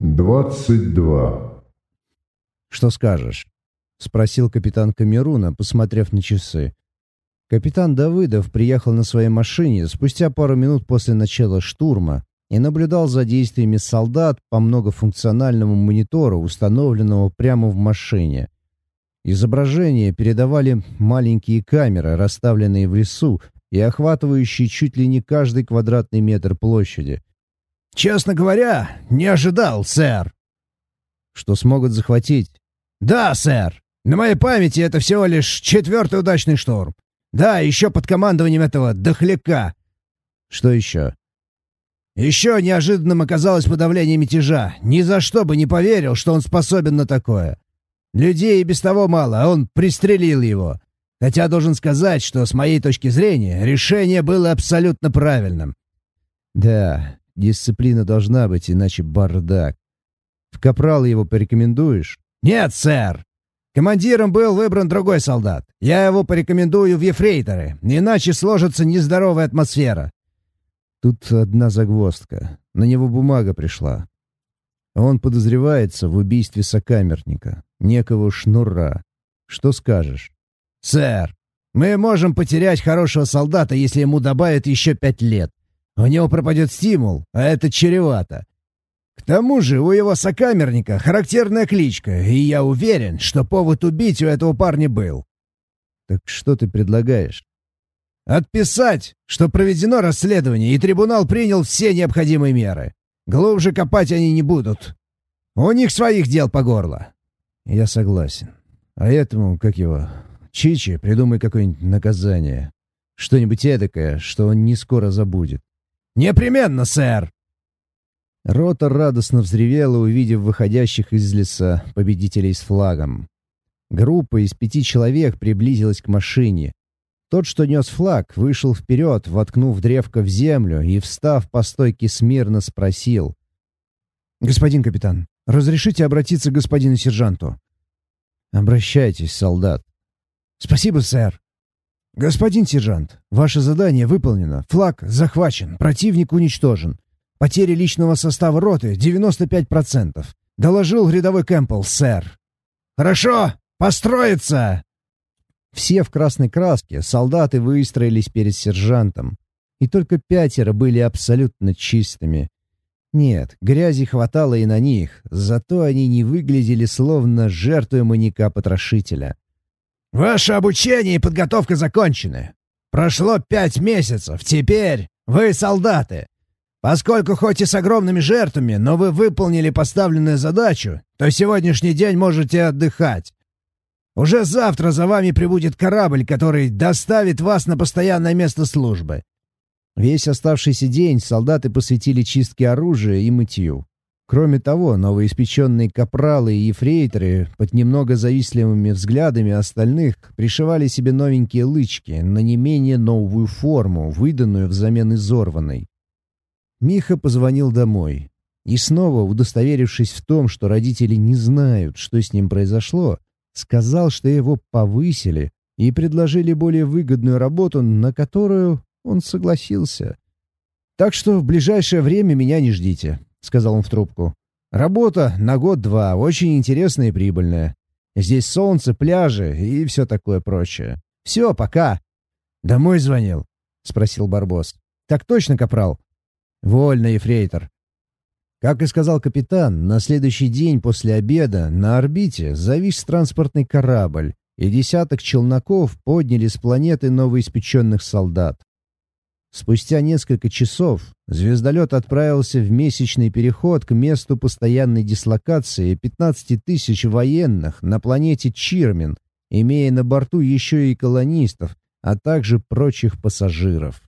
двадцать два. «Что скажешь?» — спросил капитан Камеруна, посмотрев на часы. Капитан Давыдов приехал на своей машине спустя пару минут после начала штурма и наблюдал за действиями солдат по многофункциональному монитору, установленному прямо в машине. Изображения передавали маленькие камеры, расставленные в лесу и охватывающие чуть ли не каждый квадратный метр площади. «Честно говоря, не ожидал, сэр». «Что смогут захватить?» «Да, сэр. На моей памяти это всего лишь четвертый удачный штурм. Да, еще под командованием этого дохляка». «Что еще?» «Еще неожиданным оказалось подавление мятежа. Ни за что бы не поверил, что он способен на такое. Людей и без того мало, а он пристрелил его. Хотя должен сказать, что с моей точки зрения решение было абсолютно правильным». «Да, дисциплина должна быть, иначе бардак. В капрал его порекомендуешь?» «Нет, сэр. Командиром был выбран другой солдат. Я его порекомендую в ефрейторы, иначе сложится нездоровая атмосфера». Тут одна загвоздка. На него бумага пришла. Он подозревается в убийстве сокамерника, некого шнура. Что скажешь? «Сэр, мы можем потерять хорошего солдата, если ему добавят еще пять лет. У него пропадет стимул, а это чревато. К тому же у его сокамерника характерная кличка, и я уверен, что повод убить у этого парня был». «Так что ты предлагаешь?» «Отписать, что проведено расследование, и трибунал принял все необходимые меры. Глубже копать они не будут. У них своих дел по горло». «Я согласен. А этому, как его, Чичи, придумай какое-нибудь наказание. Что-нибудь эдакое, что он не скоро забудет». «Непременно, сэр!» Рота радостно взревела, увидев выходящих из леса победителей с флагом. Группа из пяти человек приблизилась к машине. Тот, что нес флаг, вышел вперед, воткнув древко в землю и, встав по стойке смирно, спросил. «Господин капитан, разрешите обратиться к господину сержанту?» «Обращайтесь, солдат». «Спасибо, сэр». «Господин сержант, ваше задание выполнено. Флаг захвачен, противник уничтожен. Потери личного состава роты 95%. Доложил рядовой Кэмпбелл, сэр». «Хорошо! Построиться!» Все в красной краске, солдаты выстроились перед сержантом. И только пятеро были абсолютно чистыми. Нет, грязи хватало и на них, зато они не выглядели словно жертвой маньяка-потрошителя. «Ваше обучение и подготовка закончены. Прошло пять месяцев, теперь вы солдаты. Поскольку хоть и с огромными жертвами, но вы выполнили поставленную задачу, то сегодняшний день можете отдыхать. Уже завтра за вами прибудет корабль, который доставит вас на постоянное место службы». Весь оставшийся день солдаты посвятили чистке оружия и мытью. Кроме того, новоиспеченные капралы и ефрейторы под немного завистливыми взглядами остальных пришивали себе новенькие лычки на не менее новую форму, выданную взамен изорванной. Миха позвонил домой. И снова, удостоверившись в том, что родители не знают, что с ним произошло, сказал, что его повысили и предложили более выгодную работу, на которую он согласился. «Так что в ближайшее время меня не ждите», — сказал он в трубку. «Работа на год-два, очень интересная и прибыльная. Здесь солнце, пляжи и все такое прочее. Все, пока». «Домой звонил?» — спросил Барбос. «Так точно, капрал?» «Вольно, ефрейтор. Как и сказал капитан, на следующий день после обеда на орбите завис транспортный корабль, и десяток челноков подняли с планеты новоиспеченных солдат. Спустя несколько часов звездолет отправился в месячный переход к месту постоянной дислокации 15 тысяч военных на планете Чирмин, имея на борту еще и колонистов, а также прочих пассажиров.